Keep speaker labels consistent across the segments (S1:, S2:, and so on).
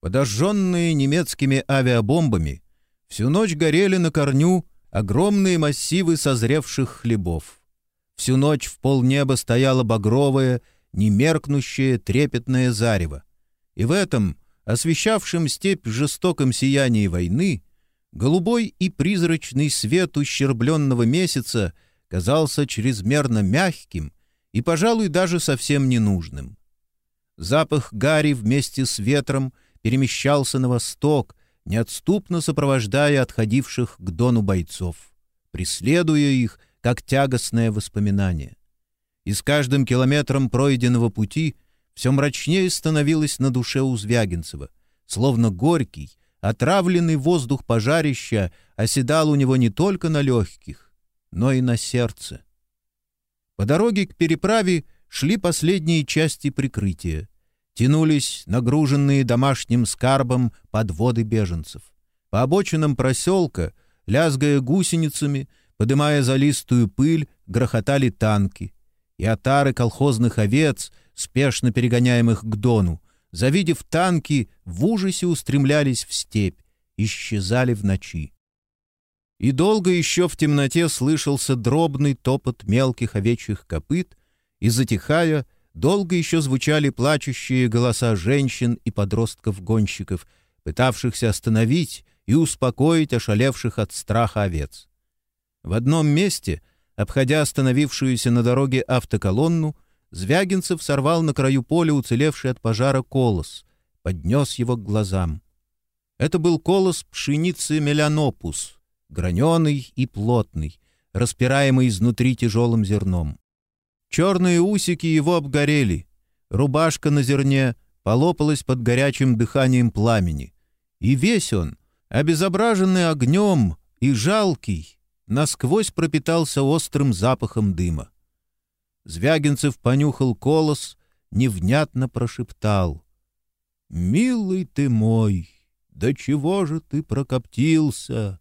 S1: Подожженные немецкими авиабомбами, всю ночь горели на корню огромные массивы созревших хлебов. Всю ночь в полнеба стояло багровое, немеркнущее, трепетное зарево. И в этом, освещавшем степь жестоком сиянии войны, голубой и призрачный свет ущербленного месяца казался чрезмерно мягким и, пожалуй, даже совсем ненужным. Запах гари вместе с ветром перемещался на восток, неотступно сопровождая отходивших к дону бойцов, преследуя их, как тягостное воспоминание. И с каждым километром пройденного пути все мрачнее становилось на душе у Звягинцева, словно горький, отравленный воздух пожарища оседал у него не только на легких, но и на сердце. По дороге к переправе шли последние части прикрытия. Тянулись нагруженные домашним скарбом подводы беженцев. По обочинам проселка, лязгая гусеницами, подымая залистую пыль, грохотали танки и отары колхозных овец, спешно перегоняемых к Дону, завидев танки, в ужасе устремлялись в степь, исчезали в ночи. И долго еще в темноте слышался дробный топот мелких овечьих копыт, и, затихая, долго еще звучали плачущие голоса женщин и подростков-гонщиков, пытавшихся остановить и успокоить ошалевших от страха овец. В одном месте — Обходя остановившуюся на дороге автоколонну, Звягинцев сорвал на краю поля уцелевший от пожара колос, поднес его к глазам. Это был колос пшеницы мелянопус, граненый и плотный, распираемый изнутри тяжелым зерном. Черные усики его обгорели, рубашка на зерне полопалась под горячим дыханием пламени. И весь он, обезображенный огнем и жалкий, насквозь пропитался острым запахом дыма. Звягинцев понюхал колос, невнятно прошептал. «Милый ты мой, да чего же ты прокоптился?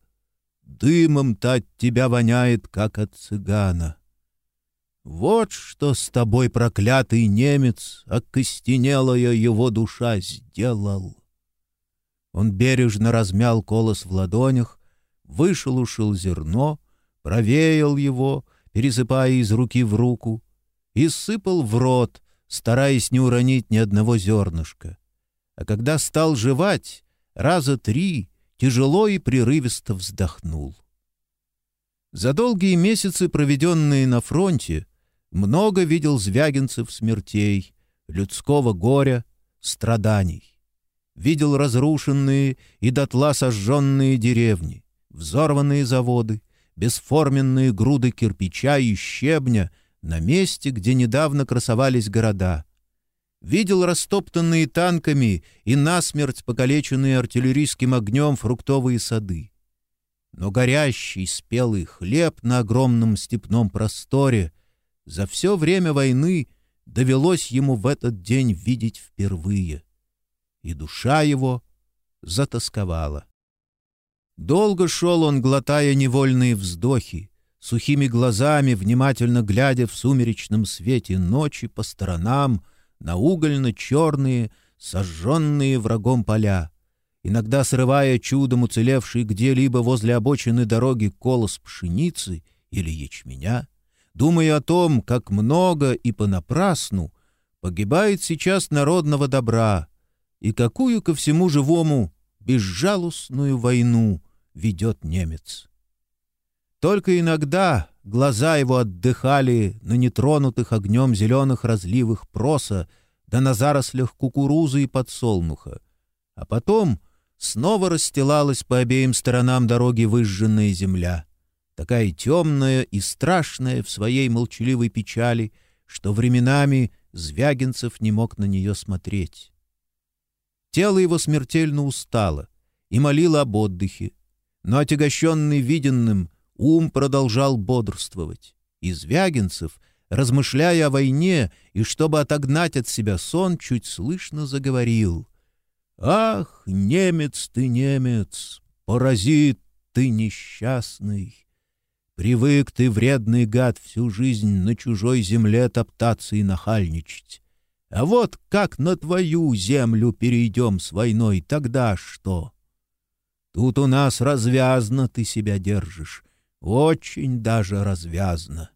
S1: Дымом-то от тебя воняет, как от цыгана. Вот что с тобой проклятый немец, окостенелая его душа, сделал». Он бережно размял колос в ладонях, вышелушил зерно, провеял его, пересыпая из руки в руку, и сыпал в рот, стараясь не уронить ни одного зернышка. А когда стал жевать, раза три тяжело и прерывисто вздохнул. За долгие месяцы, проведенные на фронте, много видел Звягинцев смертей, людского горя, страданий. Видел разрушенные и дотла сожженные деревни, взорванные заводы, бесформенные груды кирпича и щебня на месте, где недавно красовались города. Видел растоптанные танками и насмерть покалеченные артиллерийским огнем фруктовые сады. Но горящий спелый хлеб на огромном степном просторе за все время войны довелось ему в этот день видеть впервые. И душа его затасковала. Долго шел он, глотая невольные вздохи, сухими глазами, внимательно глядя в сумеречном свете ночи по сторонам на угольно-черные, сожженные врагом поля, иногда срывая чудом уцелевший где-либо возле обочины дороги колос пшеницы или ячменя, думая о том, как много и понапрасну погибает сейчас народного добра и какую ко всему живому безжалостную войну ведет немец. Только иногда глаза его отдыхали на нетронутых огнем зеленых разливах проса да на зарослях кукурузы и подсолнуха, а потом снова расстилалась по обеим сторонам дороги выжженная земля, такая темная и страшная в своей молчаливой печали, что временами Звягинцев не мог на нее смотреть. Тело его смертельно устало и молило об отдыхе, но отягощенный виденным, ум продолжал бодрствовать. И Звягинцев, размышляя о войне и чтобы отогнать от себя сон, чуть слышно заговорил. «Ах, немец ты, немец, паразит ты несчастный! Привык ты, вредный гад, всю жизнь на чужой земле топтаться и нахальничать. А вот как на твою землю перейдем с войной, тогда что? Тут у нас развязно ты себя держишь, очень даже развязно.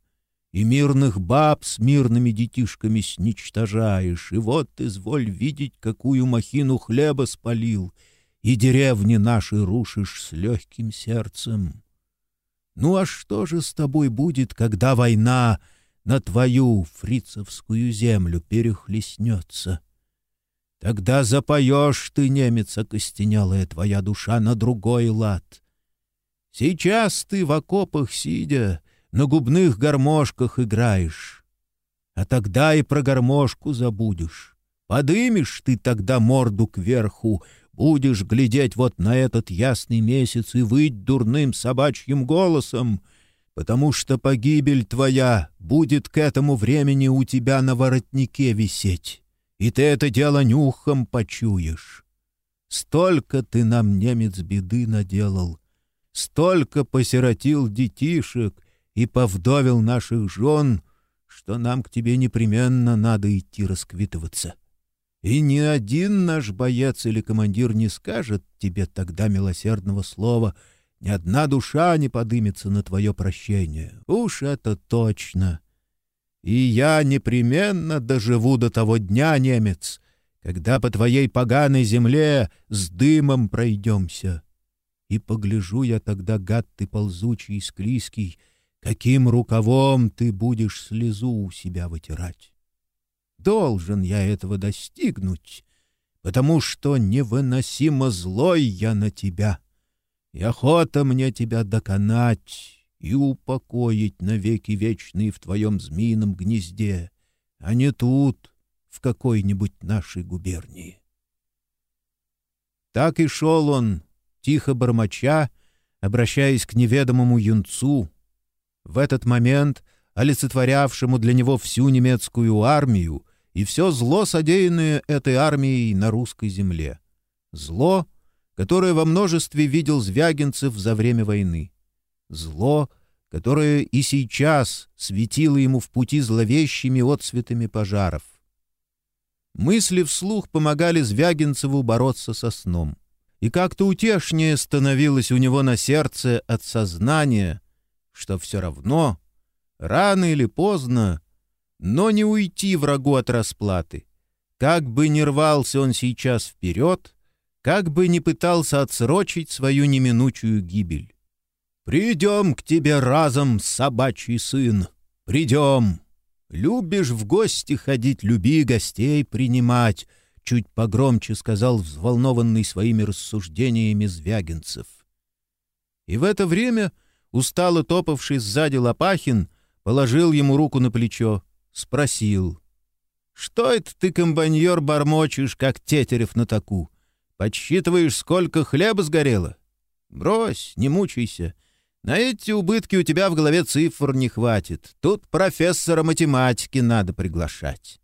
S1: И мирных баб с мирными детишками сничтожаешь, и вот изволь видеть, какую махину хлеба спалил, и деревни наши рушишь с легким сердцем. Ну а что же с тобой будет, когда война на твою фрицевскую землю перехлестнется? Тогда запоешь ты, немец, окостенелая твоя душа, на другой лад. Сейчас ты в окопах сидя, на губных гармошках играешь. А тогда и про гармошку забудешь. Подымешь ты тогда морду кверху, будешь глядеть вот на этот ясный месяц и выть дурным собачьим голосом, потому что погибель твоя будет к этому времени у тебя на воротнике висеть, и ты это дело нюхом почуешь. Столько ты нам, немец, беды наделал, столько посиротил детишек и повдовил наших жен, что нам к тебе непременно надо идти расквитываться. И ни один наш боец или командир не скажет тебе тогда милосердного слова, ни одна душа не подымется на твое прощение. Уж это точно. И я непременно доживу до того дня, немец, когда по твоей поганой земле с дымом пройдемся. И погляжу я тогда, гад ты ползучий и склизкий, каким рукавом ты будешь слезу у себя вытирать. Должен я этого достигнуть, потому что невыносимо злой я на тебя, и охота мне тебя доконать и упокоить навеки вечные в твоем змеином гнезде, а не тут, в какой-нибудь нашей губернии. Так и шел он, тихо бормоча, обращаясь к неведомому юнцу. В этот момент, олицетворявшему для него всю немецкую армию, и все зло, содеянное этой армией на русской земле. Зло, которое во множестве видел Звягинцев за время войны. Зло, которое и сейчас светило ему в пути зловещими отцветами пожаров. Мысли вслух помогали Звягинцеву бороться со сном. И как-то утешнее становилось у него на сердце от сознания, что все равно, рано или поздно, но не уйти врагу от расплаты. Как бы ни рвался он сейчас вперед, как бы ни пытался отсрочить свою неминучую гибель. «Придем к тебе разом, собачий сын, придем! Любишь в гости ходить, люби гостей принимать», чуть погромче сказал взволнованный своими рассуждениями Звягинцев. И в это время, устало топавший сзади Лопахин, положил ему руку на плечо спросил. «Что это ты, комбайнер, бормочешь, как тетерев на таку? Подсчитываешь, сколько хлеба сгорело? Брось, не мучайся. На эти убытки у тебя в голове цифр не хватит. Тут профессора математики надо приглашать».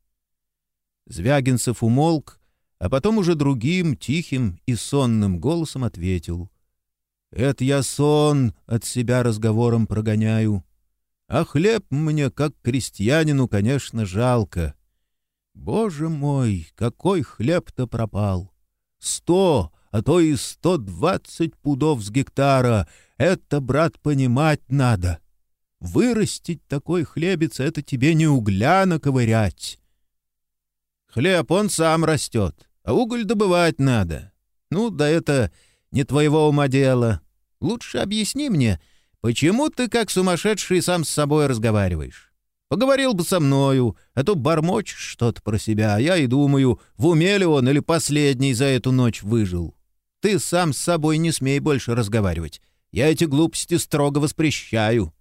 S1: Звягинцев умолк, а потом уже другим, тихим и сонным голосом ответил. «Это я сон от себя разговором прогоняю. А хлеб мне, как крестьянину, конечно, жалко. Боже мой, какой хлеб-то пропал! Сто, а то и сто двадцать пудов с гектара. Это, брат, понимать надо. Вырастить такой хлебец — это тебе не угля наковырять. Хлеб он сам растет, а уголь добывать надо. Ну, да это не твоего ума дело. Лучше объясни мне — Почему ты как сумасшедший сам с собой разговариваешь? Поговорил бы со мною, а то бормочешь что-то про себя, а я и думаю, в уме ли он или последний за эту ночь выжил. Ты сам с собой не смей больше разговаривать. Я эти глупости строго воспрещаю».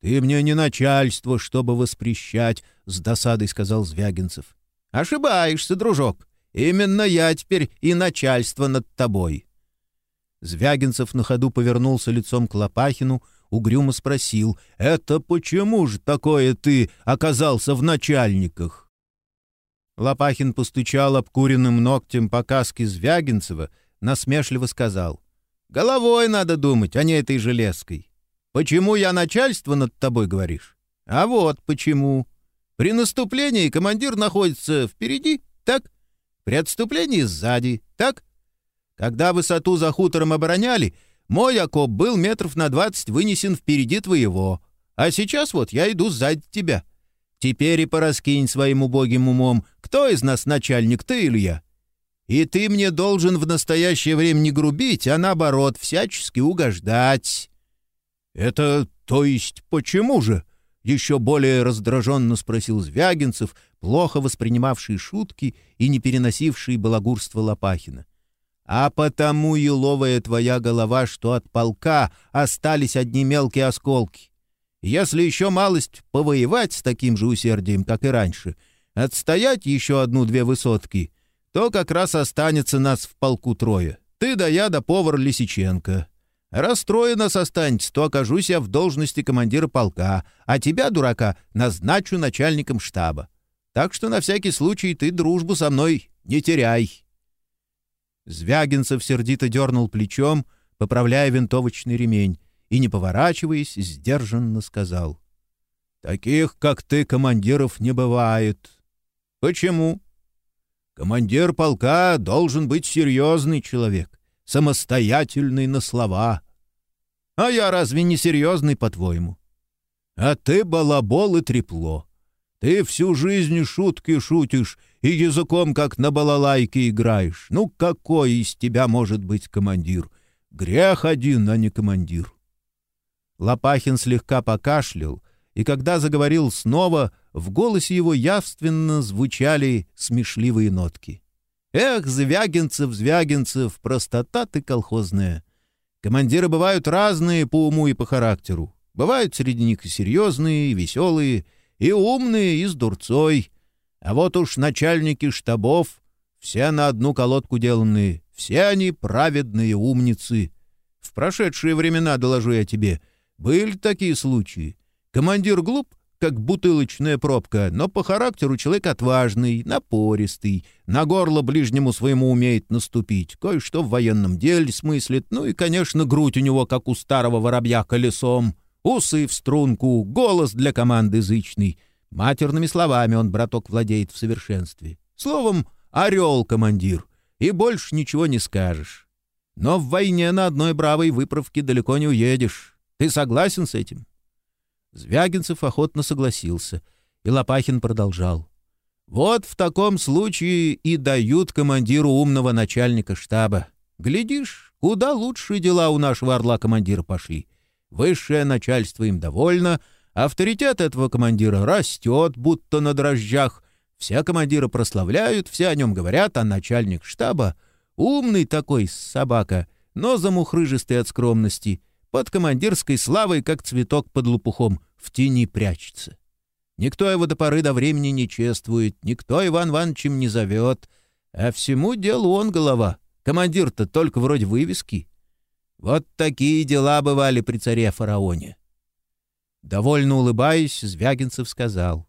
S1: «Ты мне не начальство, чтобы воспрещать», — с досадой сказал Звягинцев. «Ошибаешься, дружок. Именно я теперь и начальство над тобой. Звягинцев на ходу повернулся лицом к Лопахину, угрюмо спросил, «Это почему же такое ты оказался в начальниках?» Лопахин постучал обкуренным ногтем по каске Звягинцева, насмешливо сказал, «Головой надо думать, а не этой железкой. Почему я начальство над тобой говоришь? А вот почему. При наступлении командир находится впереди, так? При отступлении сзади, так? Когда высоту за хутором обороняли, мой окоп был метров на двадцать вынесен впереди твоего, а сейчас вот я иду сзади тебя. Теперь и пораскинь своим убогим умом, кто из нас начальник, ты или я? И ты мне должен в настоящее время не грубить, а наоборот, всячески угождать». «Это, то есть, почему же?» — еще более раздраженно спросил Звягинцев, плохо воспринимавший шутки и не переносивший балагурство Лопахина. «А потому, еловая твоя голова, что от полка остались одни мелкие осколки. Если еще малость повоевать с таким же усердием, как и раньше, отстоять еще одну-две высотки — то как раз останется нас в полку трое. Ты да я да повар Лисиченко. Раз трое останется, то окажусь я в должности командира полка, а тебя, дурака, назначу начальником штаба. Так что на всякий случай ты дружбу со мной не теряй». Звягинцев сердито дернул плечом, поправляя винтовочный ремень, и, не поворачиваясь, сдержанно сказал. «Таких, как ты, командиров не бывает». «Почему?» Командир полка должен быть серьезный человек, самостоятельный на слова. А я разве не серьезный, по-твоему? А ты балабол и трепло. Ты всю жизнь шутки шутишь и языком, как на балалайке, играешь. Ну, какой из тебя может быть командир? Грех один, а не командир. Лопахин слегка покашлял, и когда заговорил снова, в голосе его явственно звучали смешливые нотки. «Эх, Звягинцев, Звягинцев, простота ты колхозная! Командиры бывают разные по уму и по характеру. Бывают среди них и серьезные, и веселые, и умные, и с дурцой. А вот уж начальники штабов, все на одну колодку деланные, все они праведные умницы. В прошедшие времена, доложу я тебе, были такие случаи, Командир глуп, как бутылочная пробка, но по характеру человек отважный, напористый, на горло ближнему своему умеет наступить, кое-что в военном деле смыслит, ну и, конечно, грудь у него, как у старого воробья, колесом, усы в струнку, голос для команды зычный. Матерными словами он, браток, владеет в совершенстве. Словом, орел-командир, и больше ничего не скажешь. Но в войне на одной бравой выправке далеко не уедешь. Ты согласен с этим?» Звягинцев охотно согласился, и Лопахин продолжал. «Вот в таком случае и дают командиру умного начальника штаба. Глядишь, куда лучшие дела у нашего орла-командира пошли. Высшее начальство им довольно, авторитет этого командира растет, будто на дрожжах. Все командиры прославляют, все о нем говорят, а начальник штаба — умный такой собака, но замухрыжистый от скромности — под командирской славой, как цветок под лопухом, в тени прячется. Никто его до поры до времени не чествует, никто Иван Ивановичем не зовет, а всему делу он голова. Командир-то только вроде вывески. Вот такие дела бывали при царе-фараоне. Довольно улыбаясь, Звягинцев сказал.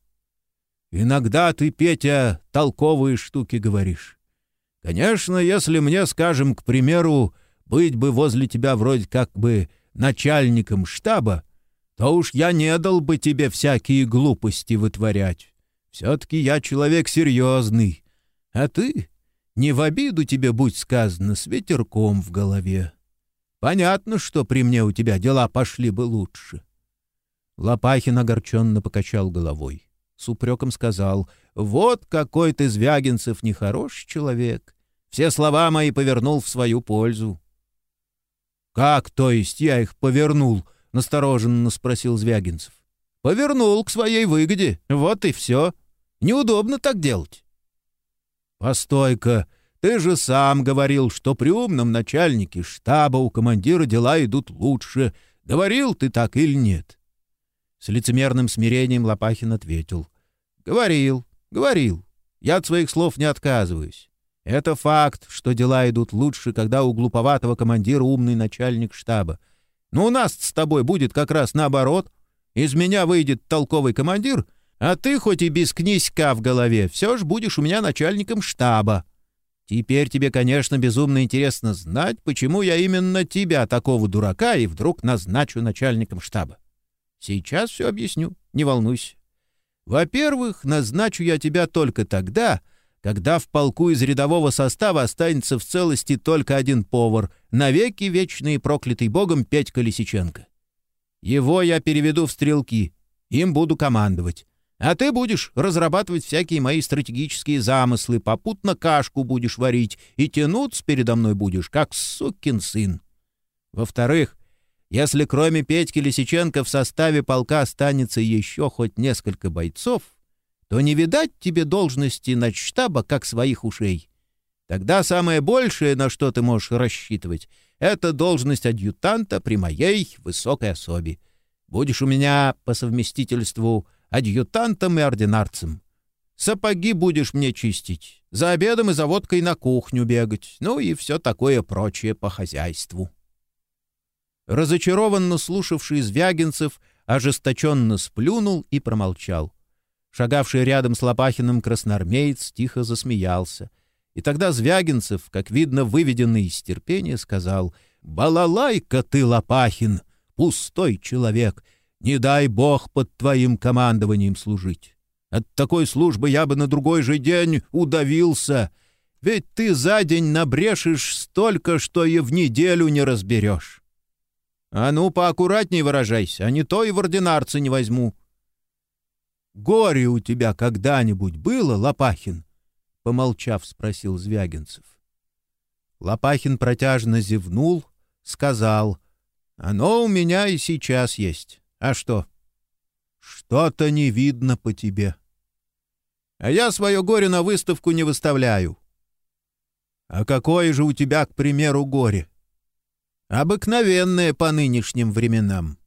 S1: «Иногда ты, Петя, толковые штуки говоришь. Конечно, если мне, скажем, к примеру, быть бы возле тебя вроде как бы начальником штаба, то уж я не дал бы тебе всякие глупости вытворять. Все-таки я человек серьезный, а ты, не в обиду тебе будь сказано, с ветерком в голове. Понятно, что при мне у тебя дела пошли бы лучше. Лопахин огорченно покачал головой. С упреком сказал, «Вот какой ты, Звягинцев, нехороший человек. Все слова мои повернул в свою пользу. «Как, то есть, я их повернул?» — настороженно спросил Звягинцев. «Повернул к своей выгоде. Вот и все. Неудобно так делать». «Постой-ка, ты же сам говорил, что при умном начальнике штаба у командира дела идут лучше. Говорил ты так или нет?» С лицемерным смирением Лопахин ответил. «Говорил, говорил. Я от своих слов не отказываюсь. Это факт, что дела идут лучше, когда у глуповатого командира умный начальник штаба. Но у нас с тобой будет как раз наоборот. Из меня выйдет толковый командир, а ты хоть и без князька в голове, все ж будешь у меня начальником штаба. Теперь тебе, конечно, безумно интересно знать, почему я именно тебя, такого дурака, и вдруг назначу начальником штаба. Сейчас все объясню, не волнуйся. Во-первых, назначу я тебя только тогда, когда в полку из рядового состава останется в целости только один повар, навеки вечный и проклятый богом Петька Лисиченко. Его я переведу в стрелки, им буду командовать. А ты будешь разрабатывать всякие мои стратегические замыслы, попутно кашку будешь варить и тянуться передо мной будешь, как сукин сын. Во-вторых, если кроме Петьки Лисиченко в составе полка останется еще хоть несколько бойцов, то не видать тебе должности начштаба, как своих ушей. Тогда самое большее, на что ты можешь рассчитывать, это должность адъютанта при моей высокой особе. Будешь у меня по совместительству адъютантом и ординарцем. Сапоги будешь мне чистить, за обедом и за водкой на кухню бегать, ну и все такое прочее по хозяйству». Разочарованно слушавший Звягинцев ожесточенно сплюнул и промолчал. Шагавший рядом с Лопахиным красноармеец тихо засмеялся. И тогда Звягинцев, как видно, выведенный из терпения, сказал «Балалайка ты, Лопахин, пустой человек, не дай бог под твоим командованием служить. От такой службы я бы на другой же день удавился, ведь ты за день набрешешь столько, что и в неделю не разберешь. А ну, поаккуратней выражайся, а не то и в ординарцы не возьму. Горе у тебя когда-нибудь было, Лопахин? Помолчав, спросил Звягинцев. Лопахин протяжно зевнул, сказал, «Оно у меня и сейчас есть. А что? Что-то не видно по тебе. А я свое горе на выставку не выставляю. А какое же у тебя, к примеру, горе? Обыкновенное по нынешним временам.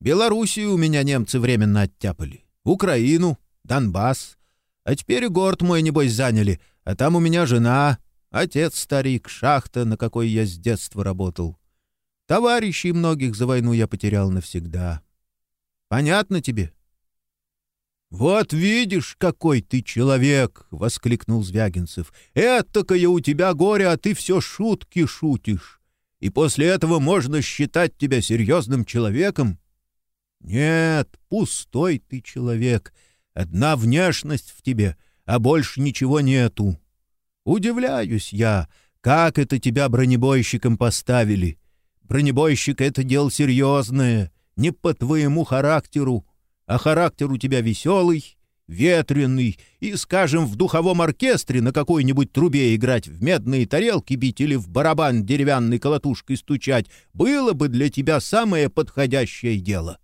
S1: Белоруссию у меня немцы временно оттяпали. Украину, Донбасс. А теперь город мой, небось, заняли. А там у меня жена, отец старик, шахта, на какой я с детства работал. Товарищей многих за войну я потерял навсегда. Понятно тебе?» «Вот видишь, какой ты человек!» — воскликнул Звягинцев. «Этакое у тебя горе, а ты все шутки шутишь. И после этого можно считать тебя серьезным человеком?» «Нет, пустой ты человек. Одна внешность в тебе, а больше ничего нету. Удивляюсь я, как это тебя бронебойщиком поставили. Бронебойщик — это дело серьезное не по твоему характеру, а характер у тебя веселый, ветреный, и, скажем, в духовом оркестре на какой-нибудь трубе играть, в медные тарелки бить или в барабан деревянной колотушкой стучать, было бы для тебя самое подходящее дело.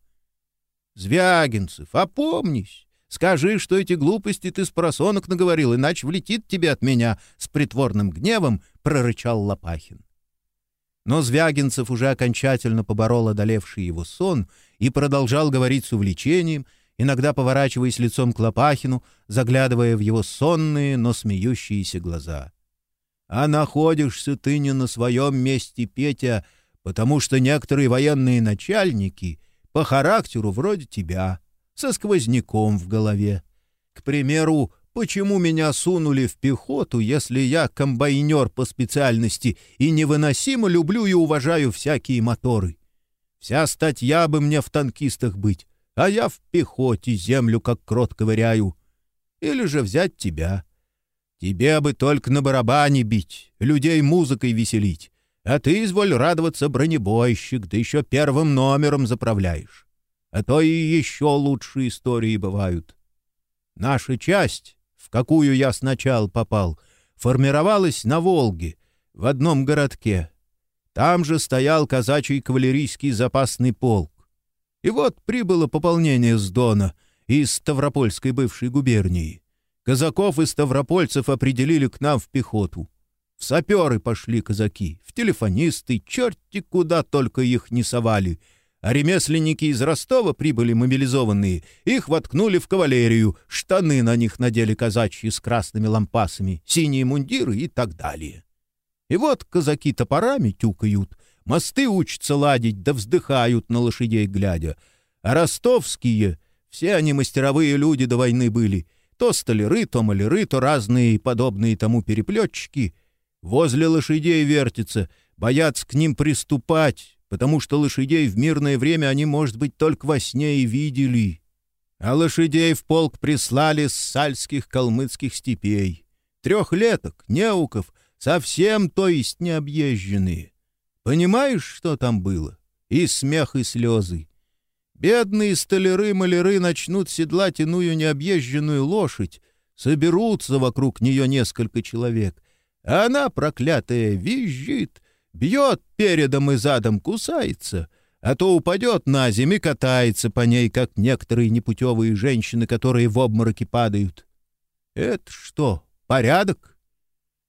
S1: Звягинцев, опомнись, скажи, что эти глупости ты с просонок наговорил, иначе влетит тебе от меня с притворным гневом, — прорычал Лопахин. Но Звягинцев уже окончательно поборол одолевший его сон и продолжал говорить с увлечением, иногда поворачиваясь лицом к Лопахину, заглядывая в его сонные, но смеющиеся глаза. «А находишься ты не на своем месте, Петя, потому что некоторые военные начальники по характеру вроде тебя, со сквозняком в голове. К примеру, Почему меня сунули в пехоту, если я комбайнер по специальности и невыносимо люблю и уважаю всякие моторы? Вся статья бы мне в танкистах быть, а я в пехоте землю как крот ковыряю. Или же взять тебя. Тебе бы только на барабане бить, людей музыкой веселить. А ты, изволь радоваться, бронебойщик, да еще первым номером заправляешь. А то и еще лучшие истории бывают. Наша часть в какую я сначала попал, формировалась на Волге, в одном городке. Там же стоял казачий кавалерийский запасный полк. И вот прибыло пополнение с Дона из Ставропольской бывшей губернии. Казаков и ставропольцев определили к нам в пехоту. В саперы пошли казаки, в телефонисты, черти куда только их не совали — а ремесленники из Ростова прибыли мобилизованные, их воткнули в кавалерию, штаны на них надели казачьи с красными лампасами, синие мундиры и так далее. И вот казаки топорами тюкают, мосты учатся ладить, да вздыхают на лошадей глядя. А ростовские, все они мастеровые люди до войны были, то столяры, то маляры, то разные подобные тому переплетчики, возле лошадей вертятся, боятся к ним приступать, потому что лошадей в мирное время они, может быть, только во сне и видели. А лошадей в полк прислали с сальских калмыцких степей. Трехлеток, неуков, совсем, то есть необъезженные. Понимаешь, что там было? И смех, и слезы. Бедные столяры-маляры начнут седлать иную необъезженную лошадь, соберутся вокруг нее несколько человек, а она, проклятая, визжит, бьет передом и задом, кусается, а то упадет на землю катается по ней, как некоторые непутевые женщины, которые в обмороке падают. Это что, порядок?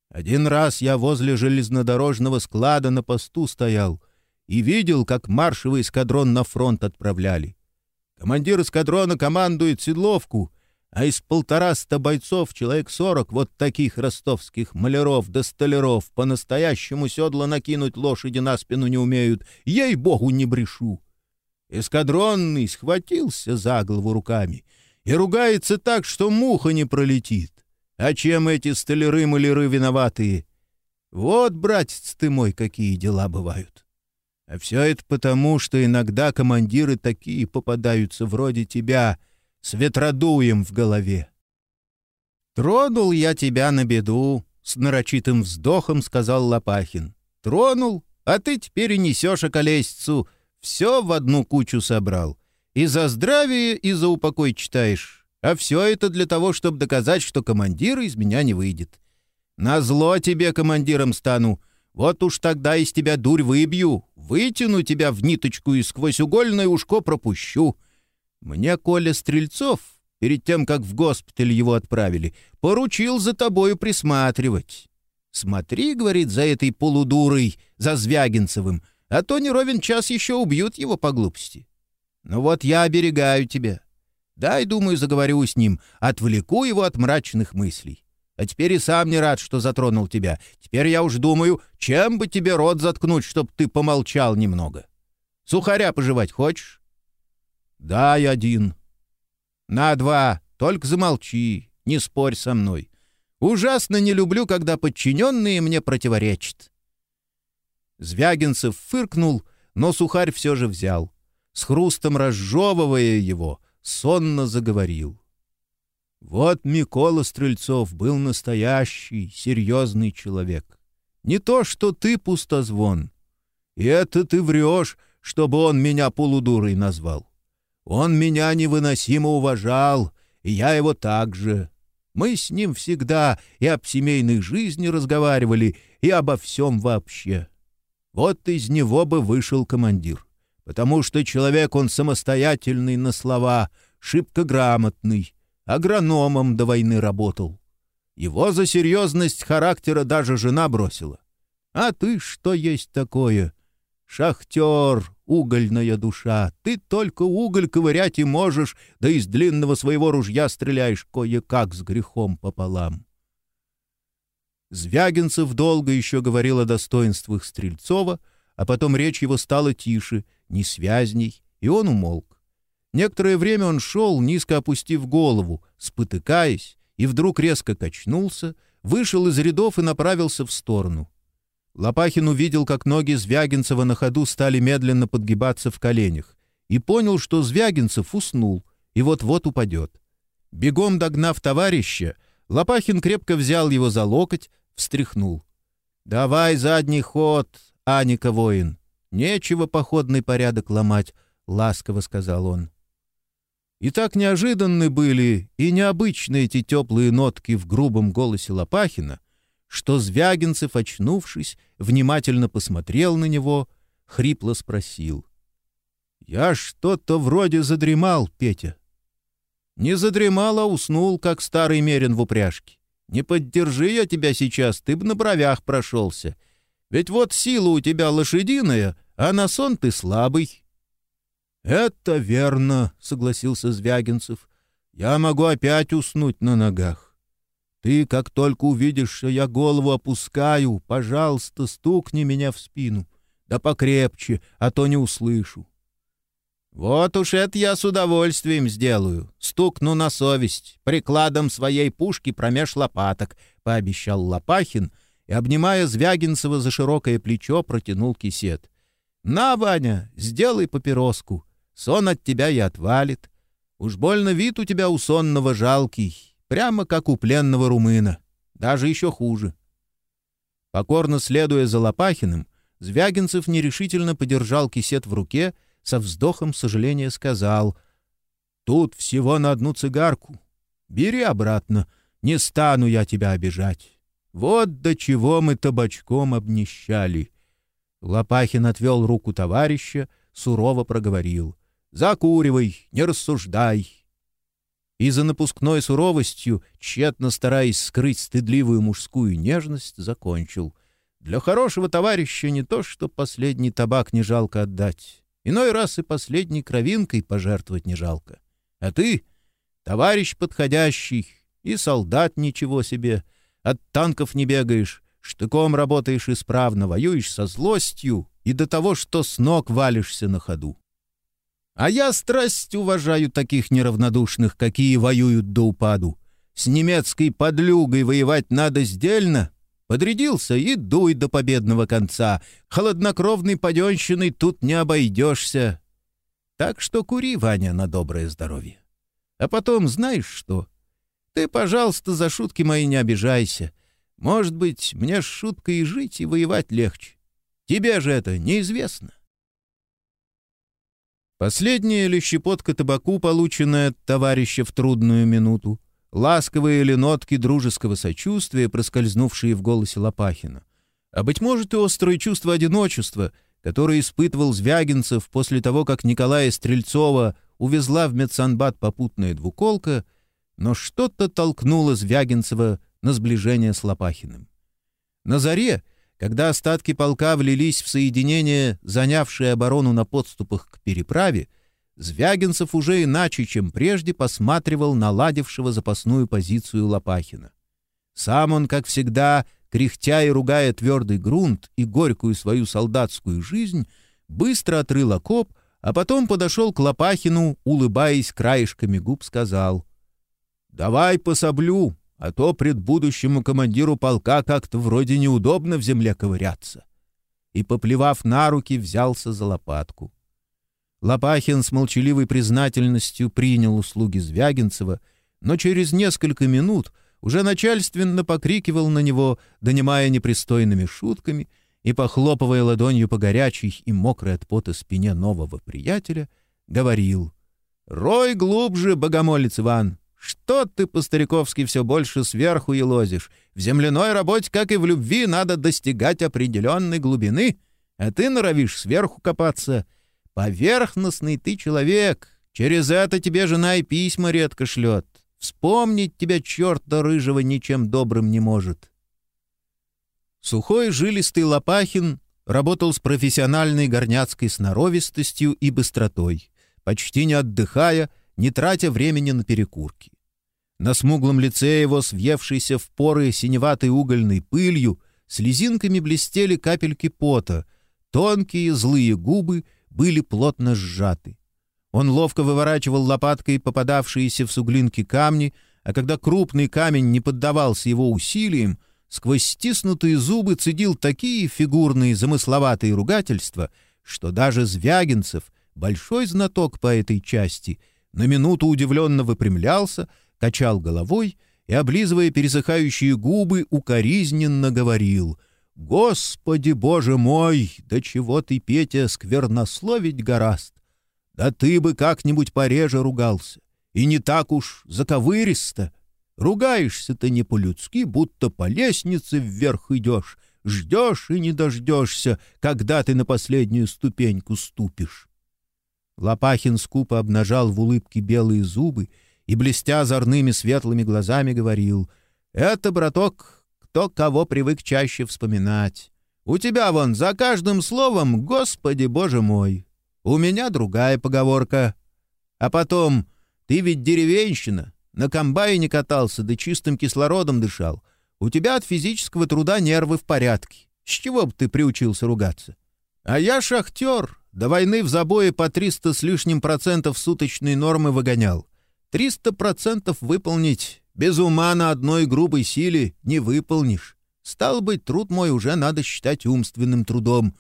S1: Один раз я возле железнодорожного склада на посту стоял — и видел, как маршевый эскадрон на фронт отправляли. Командир эскадрона командует седловку, а из полтораста бойцов человек сорок вот таких ростовских маляров да столяров по-настоящему седла накинуть лошади на спину не умеют. Ей-богу, не брешу. Эскадронный схватился за голову руками и ругается так, что муха не пролетит. А чем эти столяры-маляры виноватые? Вот, братец ты мой, какие дела бывают. А все это потому, что иногда командиры такие попадаются вроде тебя, с ветродуем в голове. «Тронул я тебя на беду», — с нарочитым вздохом сказал Лопахин. «Тронул, а ты теперь и несешь околесицу. Все в одну кучу собрал. И за здравие, и за упокой читаешь. А все это для того, чтобы доказать, что командир из меня не выйдет. Назло тебе командиром стану». Вот уж тогда из тебя дурь выбью, вытяну тебя в ниточку и сквозь угольное ушко пропущу. Мне Коля Стрельцов, перед тем, как в госпиталь его отправили, поручил за тобою присматривать. Смотри, — говорит, — за этой полудурой, за Звягинцевым, а то не ровен час еще убьют его по глупости. Ну вот я оберегаю тебя. Дай, думаю, заговорю с ним, отвлеку его от мрачных мыслей. А теперь и сам не рад, что затронул тебя. Теперь я уж думаю, чем бы тебе рот заткнуть, чтоб ты помолчал немного. Сухаря пожевать хочешь? Дай один. На два, только замолчи, не спорь со мной. Ужасно не люблю, когда подчиненные мне противоречат. Звягинцев фыркнул, но сухарь все же взял. С хрустом разжевывая его, сонно заговорил. Вот Микола Стрельцов был настоящий, серьезный человек. Не то, что ты пустозвон. И это ты врешь, чтобы он меня полудурой назвал. Он меня невыносимо уважал, и я его также. Мы с ним всегда и об семейной жизни разговаривали, и обо всем вообще. Вот из него бы вышел командир, потому что человек он самостоятельный на слова, шибко грамотный, агрономом до войны работал. Его за серьезность характера даже жена бросила. А ты что есть такое? Шахтер, угольная душа. Ты только уголь ковырять и можешь, да из длинного своего ружья стреляешь кое-как с грехом пополам. Звягинцев долго еще говорил о достоинствах Стрельцова, а потом речь его стала тише, несвязней, и он умолк. Некоторое время он шел, низко опустив голову, спотыкаясь, и вдруг резко качнулся, вышел из рядов и направился в сторону. Лопахин увидел, как ноги Звягинцева на ходу стали медленно подгибаться в коленях, и понял, что Звягинцев уснул и вот-вот упадет. Бегом догнав товарища, Лопахин крепко взял его за локоть, встряхнул. «Давай задний ход, Аника воин. Нечего походный порядок ломать», — ласково сказал он. И так неожиданны были и необычны эти теплые нотки в грубом голосе Лопахина, что Звягинцев, очнувшись, внимательно посмотрел на него, хрипло спросил. «Я что-то вроде задремал, Петя». «Не задремал, а уснул, как старый мерин в упряжке. Не поддержи я тебя сейчас, ты б на бровях прошелся. Ведь вот сила у тебя лошадиная, а на сон ты слабый». «Это верно», — согласился Звягинцев. «Я могу опять уснуть на ногах. Ты, как только увидишь, что я голову опускаю, пожалуйста, стукни меня в спину. Да покрепче, а то не услышу». «Вот уж это я с удовольствием сделаю. Стукну на совесть, прикладом своей пушки промеж лопаток», — пообещал Лопахин и, обнимая Звягинцева за широкое плечо, протянул кисет. «На, Ваня, сделай папироску. Сон от тебя и отвалит. Уж больно вид у тебя у сонного жалкий, прямо как у пленного румына, даже еще хуже. Покорно следуя за Лопахиным, Звягинцев нерешительно подержал кисет в руке, со вздохом сожаления сказал «Тут всего на одну цигарку. Бери обратно, не стану я тебя обижать. Вот до чего мы табачком обнищали». Лопахин отвел руку товарища, сурово проговорил «Закуривай, не рассуждай». И за напускной суровостью, тщетно стараясь скрыть стыдливую мужскую нежность, закончил — для хорошего товарища не то, что последний табак не жалко отдать. Иной раз и последней кровинкой пожертвовать не жалко. А ты — товарищ подходящий, и солдат ничего себе. От танков не бегаешь, штыком работаешь исправно, воюешь со злостью и до того, что с ног валишься на ходу. А я страсть уважаю таких неравнодушных, какие воюют до упаду. С немецкой подлюгой воевать надо сдельно, Подрядился и дуй до победного конца. Холоднокровной паденщиной тут не обойдешься. Так что кури, Ваня, на доброе здоровье. А потом знаешь что? Ты, пожалуйста, за шутки мои не обижайся. Может быть, мне с шуткой и жить, и воевать легче. Тебе же это неизвестно. Последняя ли щепотка табаку, полученная от товарища в трудную минуту, ласковые ли нотки дружеского сочувствия, проскользнувшие в голосе Лопахина. А, быть может, и острое чувство одиночества, которое испытывал Звягинцев после того, как Николая Стрельцова увезла в медсанбат попутная двуколка, но что-то толкнуло Звягинцева на сближение с Лопахиным. На заре, когда остатки полка влились в соединение, занявшее оборону на подступах к переправе, Звягинцев уже иначе, чем прежде, посматривал на ладившего запасную позицию Лопахина. Сам он, как всегда, кряхтя и ругая твердый грунт и горькую свою солдатскую жизнь, быстро отрыл окоп, а потом подошел к Лопахину, улыбаясь краешками губ, сказал «Давай пособлю, а то пред будущему командиру полка как-то вроде неудобно в земле ковыряться». И, поплевав на руки, взялся за лопатку. Лопахин с молчаливой признательностью принял услуги Звягинцева, но через несколько минут уже начальственно покрикивал на него, донимая непристойными шутками и, похлопывая ладонью по горячей и мокрой от пота спине нового приятеля, говорил «Рой глубже, богомолец Иван! Что ты по-стариковски все больше сверху елозишь? В земляной работе, как и в любви, надо достигать определенной глубины, а ты норовишь сверху копаться». Поверхностный ты человек. Через это тебе жена и письма редко шлет. Вспомнить тебя черта рыжего ничем добрым не может. Сухой жилистый Лопахин работал с профессиональной горняцкой сноровистостью и быстротой, почти не отдыхая, не тратя времени на перекурки. На смуглом лице его, свъевшейся в поры синеватой угольной пылью, слезинками блестели капельки пота, тонкие злые губы были плотно сжаты. Он ловко выворачивал лопаткой попадавшиеся в суглинки камни, а когда крупный камень не поддавался его усилиям, сквозь стиснутые зубы цедил такие фигурные замысловатые ругательства, что даже Звягинцев, большой знаток по этой части, на минуту удивленно выпрямлялся, качал головой и, облизывая пересыхающие губы, укоризненно говорил — Господи, Боже мой, да чего ты, Петя, сквернословить гораст? Да ты бы как-нибудь пореже ругался, и не так уж заковыристо. Ругаешься ты не по-людски, будто по лестнице вверх идешь, ждешь и не дождешься, когда ты на последнюю ступеньку ступишь. Лопахин скупо обнажал в улыбке белые зубы и, блестя озорными светлыми глазами, говорил — это, браток, кто кого привык чаще вспоминать. У тебя вон за каждым словом «Господи, Боже мой!» У меня другая поговорка. А потом, ты ведь деревенщина, на комбайне катался, да чистым кислородом дышал. У тебя от физического труда нервы в порядке. С чего бы ты приучился ругаться? А я шахтер, до войны в забое по 300 с лишним процентов суточной нормы выгонял. 300 процентов выполнить без ума на одной грубой силе не выполнишь. Стал быть, труд мой уже надо считать умственным трудом.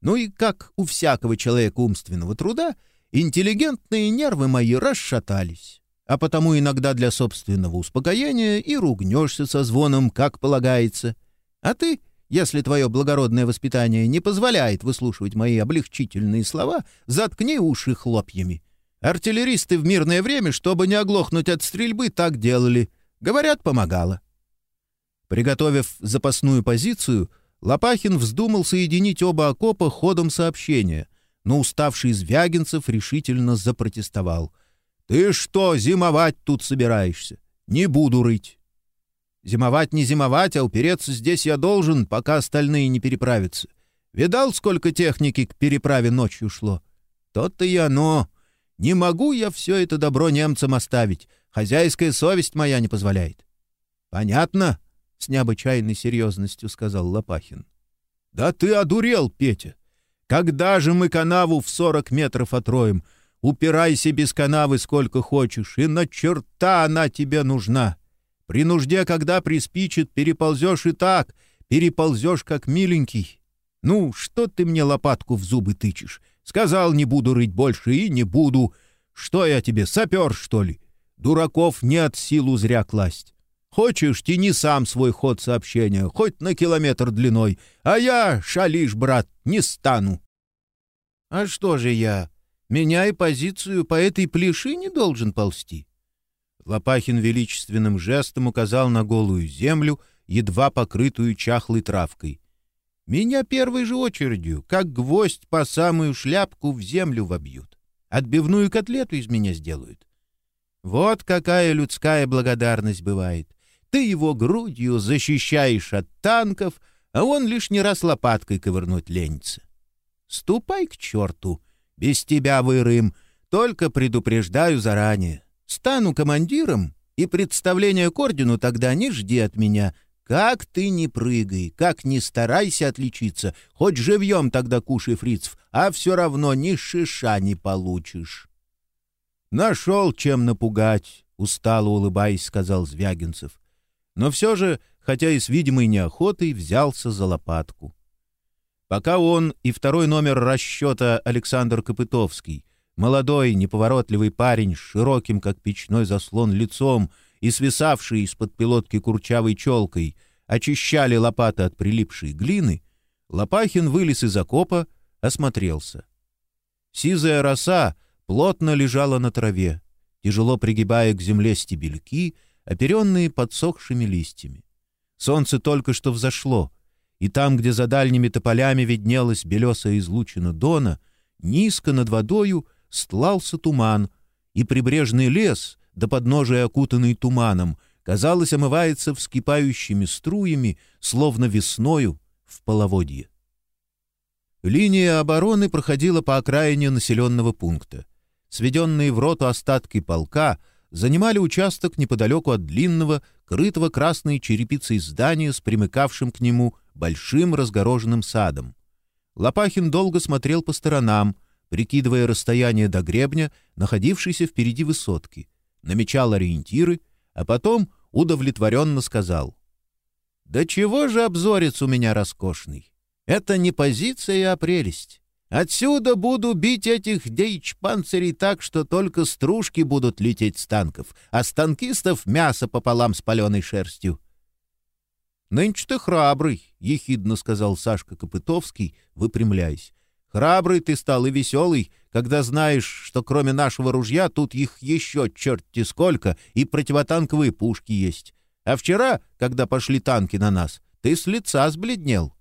S1: Ну и как у всякого человека умственного труда, интеллигентные нервы мои расшатались, а потому иногда для собственного успокоения и ругнешься со звоном, как полагается. А ты, если твое благородное воспитание не позволяет выслушивать мои облегчительные слова, заткни уши хлопьями. Артиллеристы в мирное время, чтобы не оглохнуть от стрельбы, так делали. Говорят, помогало. Приготовив запасную позицию, Лопахин вздумал соединить оба окопа ходом сообщения, но уставший Звягинцев решительно запротестовал. «Ты что, зимовать тут собираешься? Не буду рыть!» «Зимовать не зимовать, а упереться здесь я должен, пока остальные не переправятся. Видал, сколько техники к переправе ночью шло? То-то и оно. Не могу я все это добро немцам оставить. Хозяйская совесть моя не позволяет». «Понятно?» — с необычайной серьезностью сказал Лопахин. «Да ты одурел, Петя! Когда же мы канаву в сорок метров отроем? Упирайся без канавы сколько хочешь, и на черта она тебе нужна. При нужде, когда приспичит, переползешь и так, переползешь как миленький. Ну, что ты мне лопатку в зубы тычешь? Сказал, не буду рыть больше и не буду. Что я тебе, сапер, что ли? Дураков нет силу зря класть. Хочешь, тяни сам свой ход сообщения, хоть на километр длиной, а я, шалишь, брат, не стану. А что же я? Меняй позицию, по этой плеши не должен ползти. Лопахин величественным жестом указал на голую землю, едва покрытую чахлой травкой. «Меня первой же очередью, как гвоздь по самую шляпку, в землю вобьют. Отбивную котлету из меня сделают. Вот какая людская благодарность бывает. Ты его грудью защищаешь от танков, а он лишний раз лопаткой ковырнуть ленится. Ступай к черту, без тебя вырым, только предупреждаю заранее. Стану командиром, и представление к ордену тогда не жди от меня. Как ты не прыгай, как не старайся отличиться, хоть живьем тогда кушай фрицев, а все равно ни шиша не получишь. «Нашел, чем напугать», — устало улыбаясь, сказал Звягинцев. Но все же, хотя и с видимой неохотой, взялся за лопатку. Пока он и второй номер расчета Александр Копытовский Молодой, неповоротливый парень с широким, как печной заслон, лицом и свисавший из-под пилотки курчавой челкой очищали лопаты от прилипшей глины, Лопахин вылез из окопа, осмотрелся. Сизая роса плотно лежала на траве, тяжело пригибая к земле стебельки, оперенные подсохшими листьями. Солнце только что взошло, и там, где за дальними тополями виднелась белесая излучина дона, низко над водою стлался туман, и прибрежный лес, до подножия окутанный туманом, казалось, омывается вскипающими струями, словно весною в половодье. Линия обороны проходила по окраине населенного пункта. Сведенные в роту остатки полка занимали участок неподалеку от длинного, крытого красной черепицей здания с примыкавшим к нему большим разгороженным садом. Лопахин долго смотрел по сторонам, прикидывая расстояние до гребня, находившейся впереди высотки, намечал ориентиры, а потом удовлетворенно сказал. «Да чего же обзорец у меня роскошный? Это не позиция, а прелесть. Отсюда буду бить этих дейч-панцирей так, что только стружки будут лететь с танков, а с танкистов мясо пополам с паленой шерстью». «Нынче ты храбрый», — ехидно сказал Сашка Копытовский, выпрямляясь. Храбрый ты стал и веселый, когда знаешь, что кроме нашего ружья тут их еще черти сколько, и противотанковые пушки есть. А вчера, когда пошли танки на нас, ты с лица сбледнел.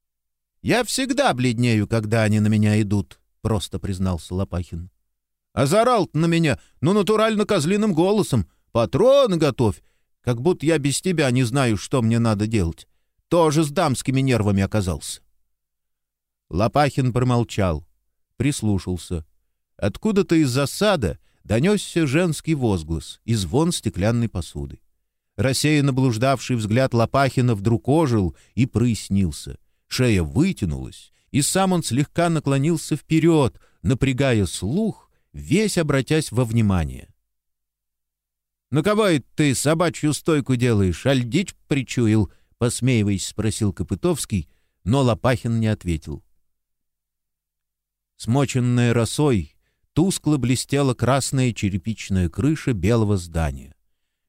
S1: — Я всегда бледнею, когда они на меня идут, — просто признался Лопахин. — А заорал на меня, ну, натурально козлиным голосом. Патроны готовь, как будто я без тебя не знаю, что мне надо делать. Тоже с дамскими нервами оказался. Лопахин промолчал, прислушался. Откуда-то из засада донесся женский возглас и звон стеклянной посуды. Рассеянно блуждавший взгляд Лопахина вдруг ожил и прояснился. Шея вытянулась, и сам он слегка наклонился вперед, напрягая слух, весь обратясь во внимание. «На кого это ты собачью стойку делаешь? Альдич причуял?» — посмеиваясь, спросил Копытовский, но Лопахин не ответил. Смоченная росой, тускло блестела красная черепичная крыша белого здания.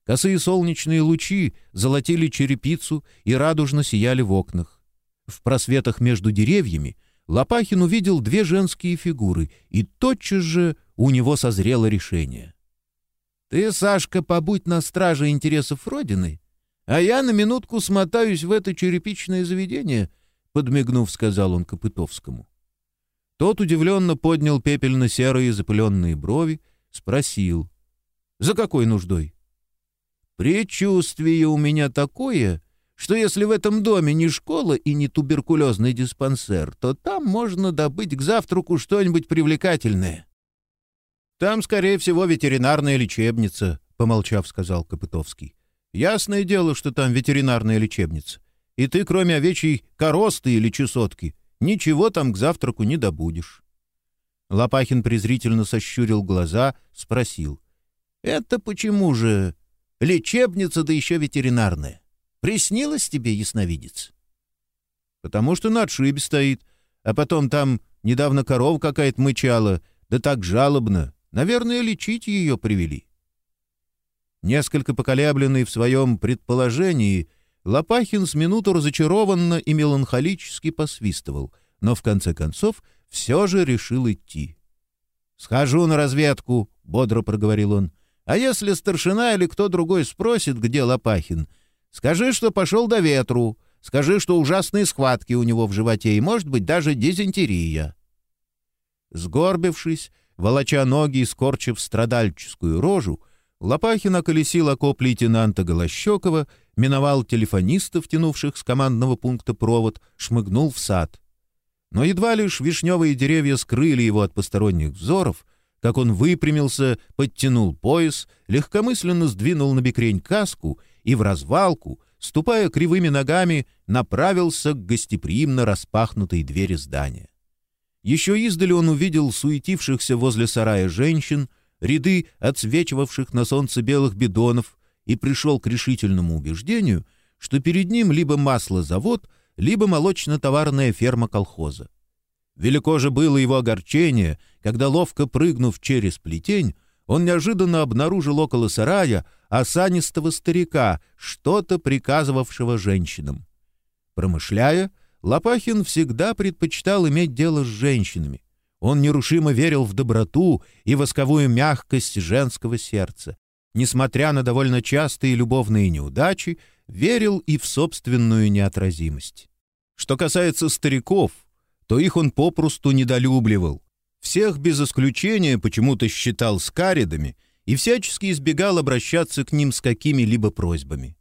S1: Косые солнечные лучи золотили черепицу и радужно сияли в окнах. В просветах между деревьями Лопахин увидел две женские фигуры, и тотчас же у него созрело решение. «Ты, Сашка, побудь на страже интересов Родины, а я на минутку смотаюсь в это черепичное заведение», — подмигнув, сказал он Копытовскому. Тот удивленно поднял пепельно-серые запыленные брови, спросил. «За какой нуждой?» «Предчувствие у меня такое, что если в этом доме не школа и не туберкулезный диспансер, то там можно добыть к завтраку что-нибудь привлекательное». «Там, скорее всего, ветеринарная лечебница», — помолчав, сказал Копытовский. «Ясное дело, что там ветеринарная лечебница. И ты, кроме овечьей коросты или чесотки, ничего там к завтраку не добудешь». Лопахин презрительно сощурил глаза, спросил. «Это почему же лечебница, да еще ветеринарная? Приснилось тебе, ясновидец? Потому что на отшибе стоит, а потом там недавно корова какая-то мычала, да так жалобно. Наверное, лечить ее привели. Несколько поколебленный в своем предположении, Лопахин с минуту разочарованно и меланхолически посвистывал, но в конце концов все же решил идти. «Схожу на разведку», — бодро проговорил он. «А если старшина или кто другой спросит, где Лопахин, — Скажи, что пошел до ветру. Скажи, что ужасные схватки у него в животе и, может быть, даже дизентерия». Сгорбившись, волоча ноги и скорчив страдальческую рожу, Лопахин околесил окоп лейтенанта Голощекова, миновал телефонистов, тянувших с командного пункта провод, шмыгнул в сад. Но едва лишь вишневые деревья скрыли его от посторонних взоров, как он выпрямился, подтянул пояс, легкомысленно сдвинул на бекрень каску и в развалку, ступая кривыми ногами, направился к гостеприимно распахнутой двери здания. Еще издали он увидел суетившихся возле сарая женщин, ряды отсвечивавших на солнце белых бидонов и пришел к решительному убеждению, что перед ним либо маслозавод, либо молочно-товарная ферма колхоза. Велико же было его огорчение, когда, ловко прыгнув через плетень, он неожиданно обнаружил около сарая осанистого старика, что-то приказывавшего женщинам. Промышляя, Лопахин всегда предпочитал иметь дело с женщинами. Он нерушимо верил в доброту и восковую мягкость женского сердца. Несмотря на довольно частые любовные неудачи, верил и в собственную неотразимость. Что касается стариков, то их он попросту недолюбливал. Всех без исключения почему-то считал скаридами и всячески избегал обращаться к ним с какими-либо просьбами.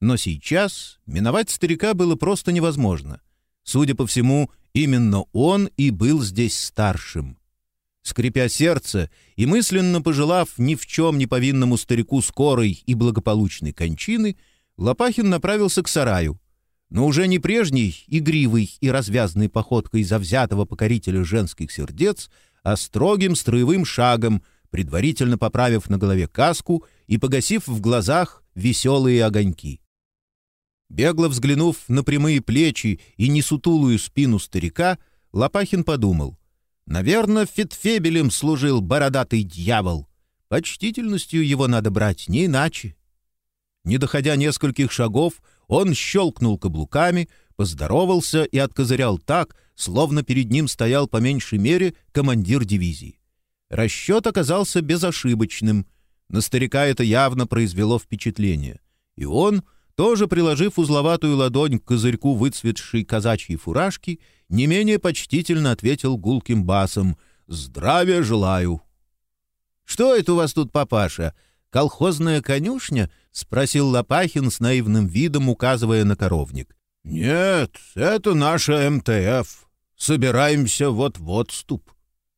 S1: Но сейчас миновать старика было просто невозможно. Судя по всему, именно он и был здесь старшим. Скрипя сердце и мысленно пожелав ни в чем не повинному старику скорой и благополучной кончины, Лопахин направился к сараю, но уже не прежней, игривой и развязной походкой завзятого покорителя женских сердец, а строгим строевым шагом, предварительно поправив на голове каску и погасив в глазах веселые огоньки. Бегло взглянув на прямые плечи и несутулую спину старика, Лопахин подумал. «Наверное, фетфебелем служил бородатый дьявол. Почтительностью его надо брать, не иначе». Не доходя нескольких шагов, он щелкнул каблуками, поздоровался и откозырял так, словно перед ним стоял по меньшей мере командир дивизии. Расчет оказался безошибочным. На старика это явно произвело впечатление. И он, тоже приложив узловатую ладонь к козырьку выцветшей казачьей фуражки, не менее почтительно ответил гулким басом «Здравия желаю!» «Что это у вас тут, папаша? колхозная конюшня?» — спросил Лопахин с наивным видом, указывая на коровник. «Нет, это наша МТФ. Собираемся вот в отступ».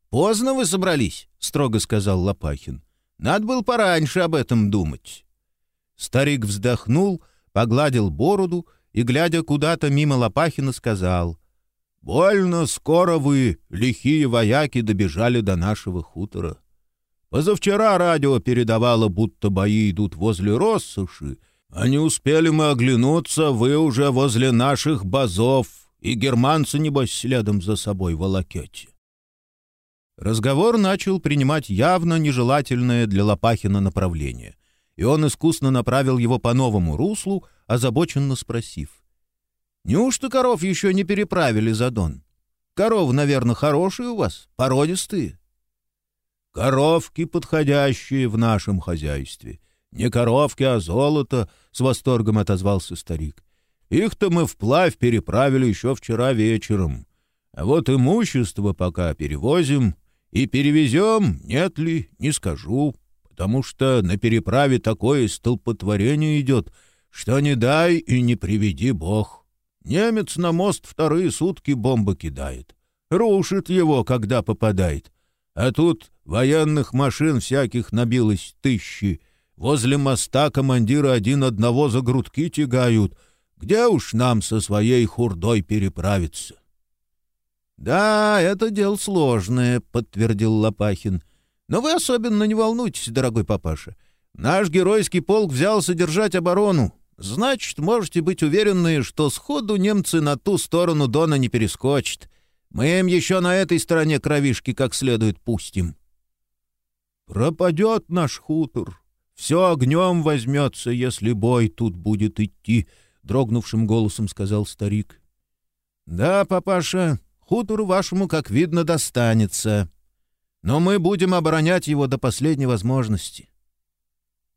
S1: «Поздно вы собрались», — строго сказал Лопахин. «Надо было пораньше об этом думать». Старик вздохнул, погладил бороду и, глядя куда-то мимо Лопахина, сказал, «Больно скоро вы, лихие вояки, добежали до нашего хутора. Позавчера радио передавало, будто бои идут возле Россуши, а не успели мы оглянуться, вы уже возле наших базов, и германцы, небось, следом за собой волокете. Разговор начал принимать явно нежелательное для Лопахина направление, и он искусно направил его по новому руслу, озабоченно спросив. «Неужто коров еще не переправили за Дон? Коровы, наверное, хорошие у вас, породистые?» «Коровки подходящие в нашем хозяйстве. Не коровки, а золото», — с восторгом отозвался старик. «Их-то мы вплавь переправили еще вчера вечером. А вот имущество пока перевозим, и перевезем, нет ли, не скажу, потому что на переправе такое столпотворение идет, что не дай и не приведи бог. Немец на мост вторые сутки бомбы кидает, рушит его, когда попадает. А тут военных машин всяких набилось тысячи. Возле моста командиры один одного за грудки тягают. Где уж нам со своей хурдой переправиться? «Да, это дело сложное», — подтвердил Лопахин. «Но вы особенно не волнуйтесь, дорогой папаша. Наш геройский полк взялся держать оборону. Значит, можете быть уверены, что сходу немцы на ту сторону Дона не перескочат. Мы им еще на этой стороне кровишки как следует пустим». «Пропадет наш хутор. Все огнем возьмется, если бой тут будет идти», — дрогнувшим голосом сказал старик. «Да, папаша, Хутору вашему, как видно, достанется. Но мы будем оборонять его до последней возможности».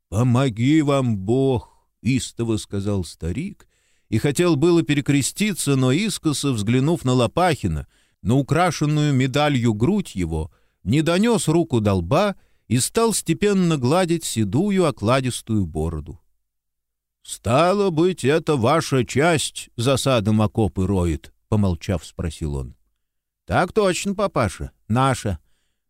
S1: «Помоги вам, Бог!» — истово сказал старик, и хотел было перекреститься, но искоса, взглянув на Лопахина, на украшенную медалью грудь его, не донес руку до лба и стал степенно гладить седую окладистую бороду. «Стало быть, это ваша часть засадом окопы роет», — помолчав, спросил он. «Так точно, папаша, наша.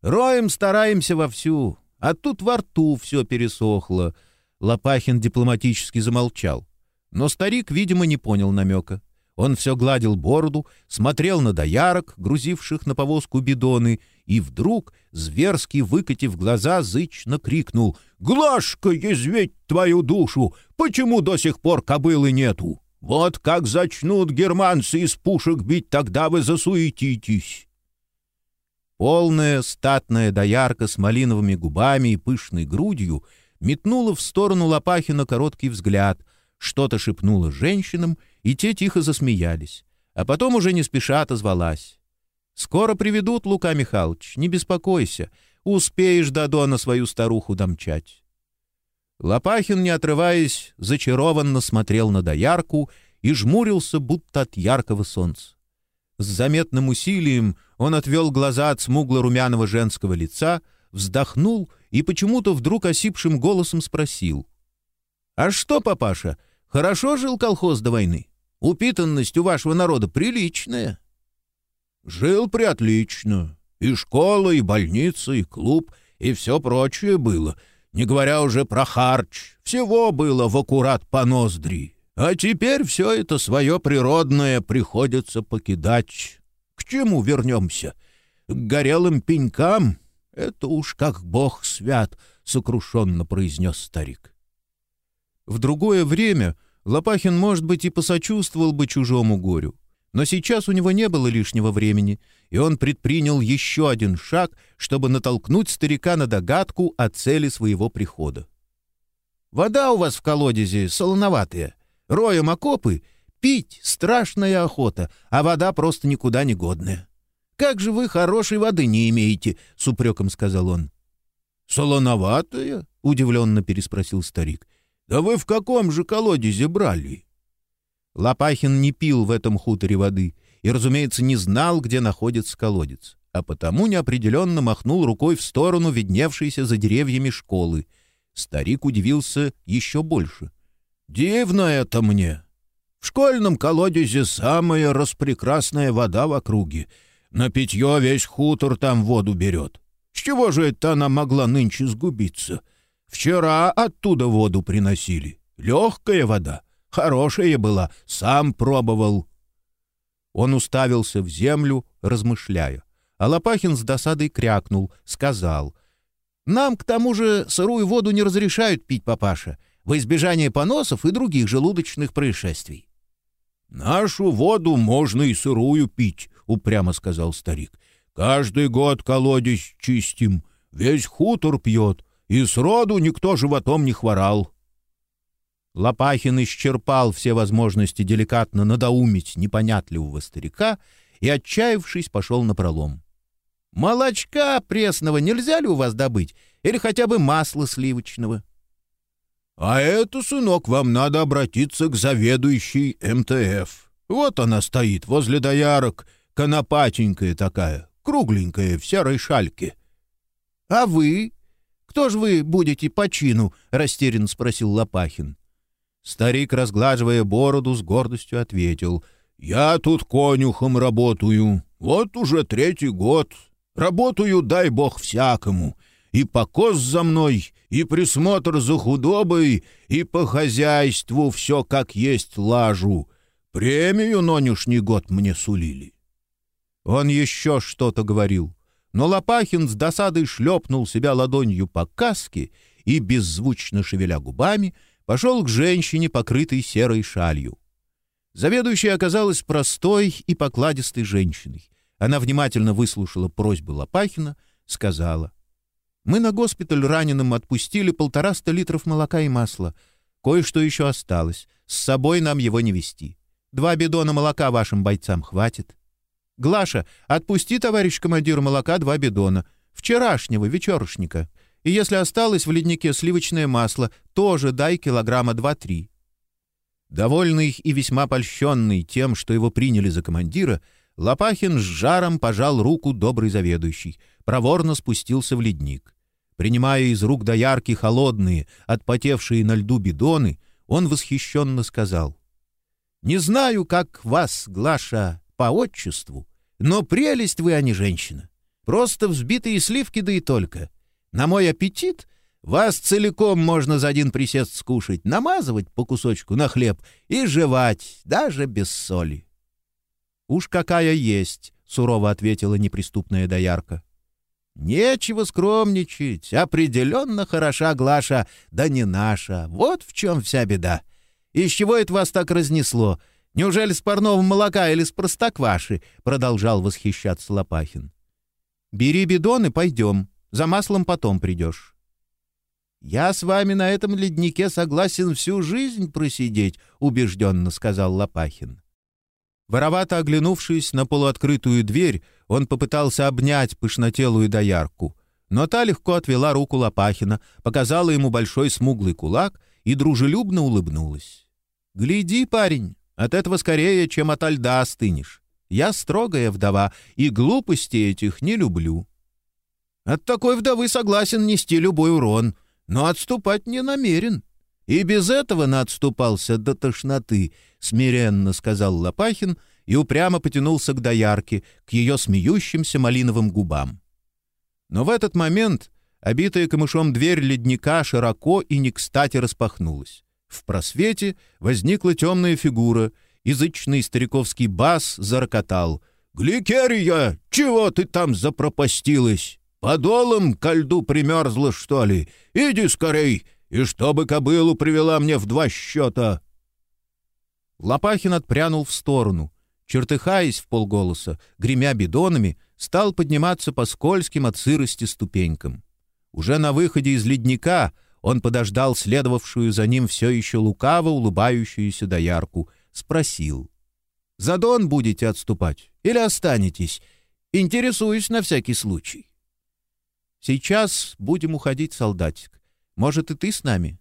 S1: Роем стараемся вовсю, а тут во рту все пересохло». Лопахин дипломатически замолчал. Но старик, видимо, не понял намека. Он все гладил бороду, смотрел на доярок, грузивших на повозку бидоны, и вдруг, зверски выкатив глаза, зычно крикнул «Глашка, изветь твою душу! Почему до сих пор кобылы нету?» Вот как зачнут германцы из пушек бить, тогда вы засуетитесь. Полная, статная доярка с малиновыми губами и пышной грудью метнула в сторону Лопахина короткий взгляд, что-то шепнула женщинам, и те тихо засмеялись, а потом уже не спеша отозвалась. «Скоро приведут, Лука Михайлович, не беспокойся, успеешь до Дона свою старуху домчать». Лопахин, не отрываясь, зачарованно смотрел на доярку и жмурился, будто от яркого солнца. С заметным усилием он отвел глаза от смугло-румяного женского лица, вздохнул и почему-то вдруг осипшим голосом спросил. «А что, папаша, хорошо жил колхоз до войны? Упитанность у вашего народа приличная». «Жил приотлично. И школа, и больница, и клуб, и все прочее было», не говоря уже про харч. Всего было в аккурат по ноздри. А теперь все это свое природное приходится покидать. К чему вернемся? К горелым пенькам? Это уж как бог свят, — сокрушенно произнес старик. В другое время Лопахин, может быть, и посочувствовал бы чужому горю. Но сейчас у него не было лишнего времени, и он предпринял еще один шаг, чтобы натолкнуть старика на догадку о цели своего прихода. «Вода у вас в колодезе солоноватая. Роем окопы, пить — страшная охота, а вода просто никуда не годная. Как же вы хорошей воды не имеете?» — с упреком сказал он. «Солоноватая?» — удивленно переспросил старик. «Да вы в каком же колодезе брали?» Лопахин не пил в этом хуторе воды и, разумеется, не знал, где находится колодец, а потому неопределенно махнул рукой в сторону видневшейся за деревьями школы. Старик удивился еще больше. «Дивно это мне! В школьном колодезе самая распрекрасная вода в округе. На питье весь хутор там воду берет. С чего же это она могла нынче сгубиться? Вчера оттуда воду приносили. Легкая вода». Хорошая была, сам пробовал». Он уставился в землю, размышляя. А Лопахин с досадой крякнул, сказал. «Нам, к тому же, сырую воду не разрешают пить, папаша, во избежание поносов и других желудочных происшествий». «Нашу воду можно и сырую пить», — упрямо сказал старик.
S2: Каждый год колодец чистим, весь хутор пьет, и сроду никто животом не хворал».
S1: Лопахин исчерпал все возможности деликатно надоумить непонятливого старика и, отчаявшись, пошел на пролом. «Молочка пресного нельзя ли у вас добыть? Или хотя бы масла сливочного?»
S2: «А это, сынок, вам надо обратиться к заведующей МТФ. Вот она стоит возле доярок, конопатенькая такая, кругленькая, в серой шальке».
S1: «А вы? Кто же вы будете по чину?» — растерянно спросил Лопахин. Старик, разглаживая бороду, с гордостью ответил.
S2: «Я тут конюхом работаю. Вот уже третий год. Работаю, дай бог, всякому. И покос за мной, и присмотр за худобой, и по хозяйству все как есть лажу. Премию нонешний год мне сулили».
S1: Он еще что-то говорил, но Лопахин с досадой шлепнул себя ладонью по каске и, беззвучно шевеля губами, — пошел к женщине, покрытой серой шалью. Заведующая оказалась простой и покладистой женщиной. Она внимательно выслушала просьбу Лопахина, сказала. «Мы на госпиталь раненым отпустили полтораста литров молока и масла. Кое-что еще осталось. С собой нам его не вести. Два бидона молока вашим бойцам хватит. Глаша, отпусти, товарищ командир, молока два бидона. Вчерашнего, вечершника. И если осталось в леднике сливочное масло, тоже дай килограмма два-три». Довольный и весьма польщенный тем, что его приняли за командира, Лопахин с жаром пожал руку добрый заведующий, проворно спустился в ледник. Принимая из рук доярки холодные, отпотевшие на льду бидоны, он восхищенно сказал. «Не знаю, как вас, Глаша, по отчеству, но прелесть вы, а не женщина. Просто взбитые сливки, да и только. На мой аппетит вас целиком можно за один присест скушать, намазывать по кусочку на хлеб и жевать, даже без соли. «Уж какая есть!» — сурово ответила неприступная доярка. «Нечего скромничать. Определенно хороша Глаша, да не наша. Вот в чем вся беда. Из чего это вас так разнесло? Неужели с парного молока или с простокваши?» — продолжал восхищаться Лопахин. «Бери бидон и пойдем. За маслом потом придешь. «Я с вами на этом леднике согласен всю жизнь просидеть», — убежденно сказал Лопахин. Воровато оглянувшись на полуоткрытую дверь, он попытался обнять пышнотелую доярку, но та легко отвела руку Лопахина, показала ему большой смуглый кулак и дружелюбно улыбнулась. «Гляди, парень, от этого скорее, чем от льда остынешь. Я строгая вдова и глупости этих не люблю. От такой вдовы согласен нести любой урон, но отступать не намерен. И без этого наотступался до тошноты, — смиренно сказал Лопахин и упрямо потянулся к доярке, к ее смеющимся малиновым губам. Но в этот момент обитая камышом дверь ледника широко и не кстати распахнулась. В просвете возникла темная фигура, язычный стариковский бас зарокотал. «Гликерия, чего ты там запропастилась?» Подолом ко льду примерзла, что ли? Иди скорей, и чтобы кобылу привела мне в два счета!» Лопахин отпрянул в сторону. Чертыхаясь в полголоса, гремя бидонами, стал подниматься по скользким от сырости ступенькам. Уже на выходе из ледника он подождал следовавшую за ним все еще лукаво улыбающуюся доярку, спросил. «За Дон будете отступать или останетесь? Интересуюсь на всякий случай». Сейчас будем уходить, солдатик. Может, и ты с нами?»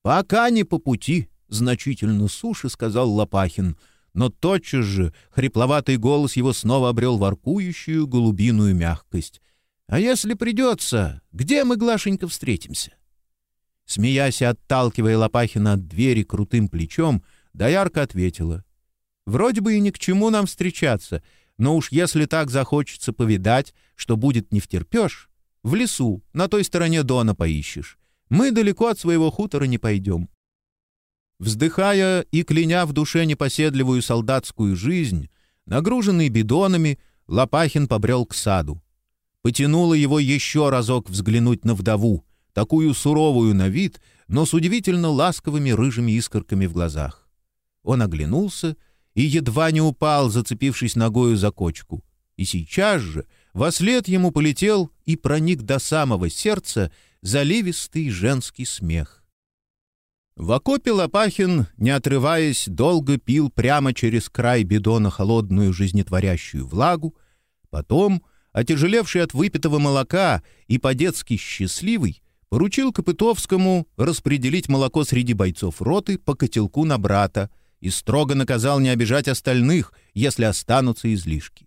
S1: «Пока не по пути», — значительно суше сказал Лопахин, но тотчас же хрипловатый голос его снова обрел воркующую голубиную мягкость. «А если придется, где мы, Глашенька, встретимся?» Смеясь и отталкивая Лопахина от двери крутым плечом, Доярка ответила. «Вроде бы и ни к чему нам встречаться, но уж если так захочется повидать, что будет не втерпешь, в лесу, на той стороне Дона поищешь. Мы далеко от своего хутора не пойдем». Вздыхая и кляня в душе непоседливую солдатскую жизнь, нагруженный бидонами, Лопахин побрел к саду. Потянуло его еще разок взглянуть на вдову, такую суровую на вид, но с удивительно ласковыми рыжими искорками в глазах. Он оглянулся и едва не упал, зацепившись ногою за кочку. И сейчас же во след ему полетел и проник до самого сердца заливистый женский смех. В окопе Лопахин, не отрываясь, долго пил прямо через край бидона холодную жизнетворящую влагу, потом, отяжелевший от выпитого молока и по-детски счастливый, поручил Копытовскому распределить молоко среди бойцов роты по котелку на брата и строго наказал не обижать остальных, если останутся излишки.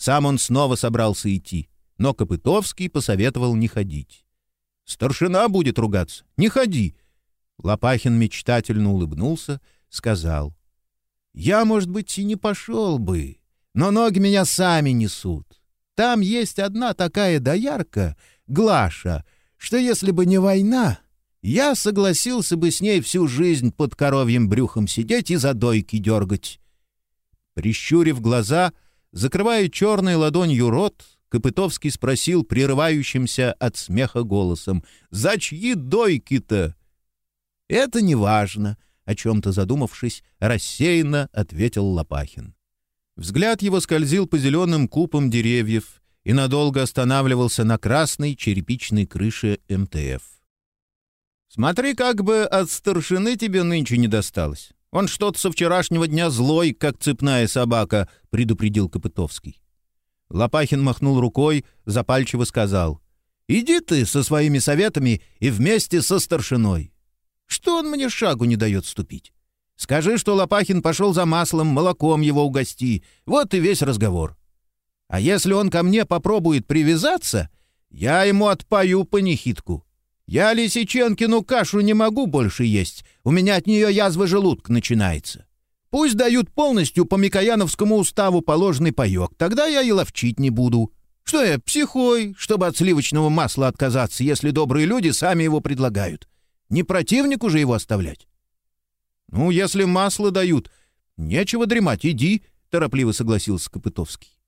S1: Сам он снова собрался идти, но Копытовский посоветовал не ходить. «Старшина будет ругаться. Не ходи!» Лопахин мечтательно улыбнулся, сказал. «Я, может быть, и не пошел бы, но ноги меня сами несут. Там есть одна такая доярка, Глаша, что если бы не война, я согласился бы с ней всю жизнь под коровьим брюхом сидеть и за дойки дергать». Прищурив глаза, — Закрывая черной ладонью рот, Копытовский спросил прерывающимся от смеха голосом, «За чьи дойки-то?» «Это не важно», — о чем-то задумавшись, рассеянно ответил Лопахин. Взгляд его скользил по зеленым купам деревьев и надолго останавливался на красной черепичной крыше МТФ. «Смотри, как бы от старшины тебе нынче не досталось. Он что-то со вчерашнего дня злой, как цепная собака», — предупредил Копытовский. Лопахин махнул рукой, запальчиво сказал. «Иди ты со своими советами и вместе со старшиной. Что он мне шагу не дает ступить? Скажи, что Лопахин пошел за маслом, молоком его угости. Вот и весь разговор. А если он ко мне попробует привязаться, я ему отпою панихидку. Я Лисиченкину кашу не могу больше есть. У меня от нее язва желудка начинается. Пусть дают полностью по Микояновскому уставу положенный паек, тогда я и ловчить не буду. Что я, психой, чтобы от сливочного масла отказаться, если добрые люди сами его предлагают? Не противнику же его оставлять. Ну, если масло дают, нечего дремать, иди, — торопливо согласился Копытовский.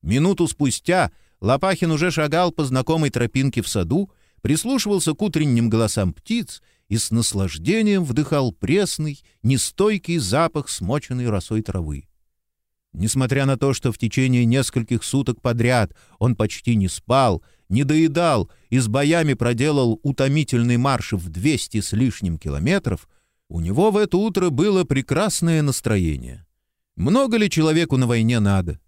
S1: Минуту спустя Лопахин уже шагал по знакомой тропинке в саду, прислушивался к утренним голосам птиц и с наслаждением вдыхал пресный, нестойкий запах смоченной росой травы. Несмотря на то, что в течение нескольких суток подряд он почти не спал, не доедал и с боями проделал утомительный марш в 200 с лишним километров, у него в это утро было прекрасное настроение. Много ли человеку на войне надо?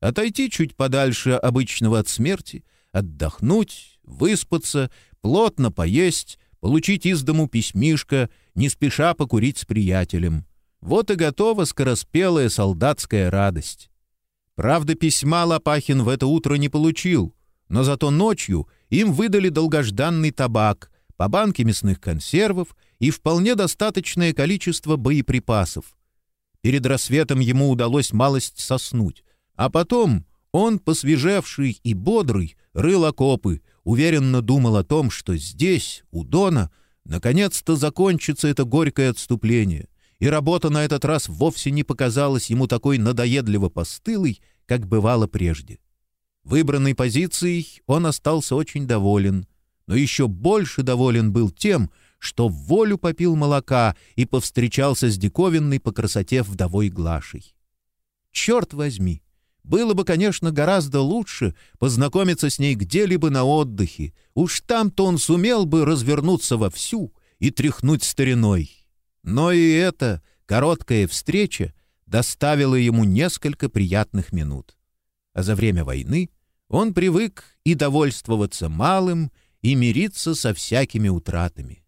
S1: Отойти чуть подальше обычного от смерти, отдохнуть, выспаться, плотно поесть, получить из дому письмишко, не спеша покурить с приятелем. Вот и готова скороспелая солдатская радость. Правда, письма Лопахин в это утро не получил, но зато ночью им выдали долгожданный табак, по банке мясных консервов и вполне достаточное количество боеприпасов. Перед рассветом ему удалось малость соснуть, а потом он, посвежевший и бодрый, рыл окопы, уверенно думал о том, что здесь, у Дона, наконец-то закончится это горькое отступление, и работа на этот раз вовсе не показалась ему такой надоедливо постылой, как бывало прежде. Выбранной позицией он остался очень доволен, но еще больше доволен был тем, что в волю попил молока и повстречался с диковинной по красоте вдовой Глашей. Черт возьми! Было бы, конечно, гораздо лучше познакомиться с ней где-либо на отдыхе. Уж там-то он сумел бы развернуться вовсю и тряхнуть стариной. Но и эта короткая встреча доставила ему несколько приятных минут. А за время войны он привык и довольствоваться малым, и мириться со всякими утратами.